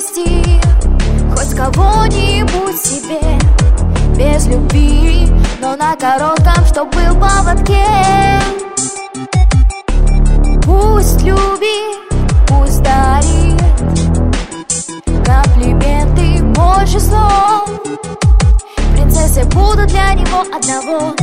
завести Хоть кого-нибудь себе Без любви, но на коротком, чтоб был поводке. Пусть любит, пусть дарит Комплименты больше слов. Принцессы будут для него одного.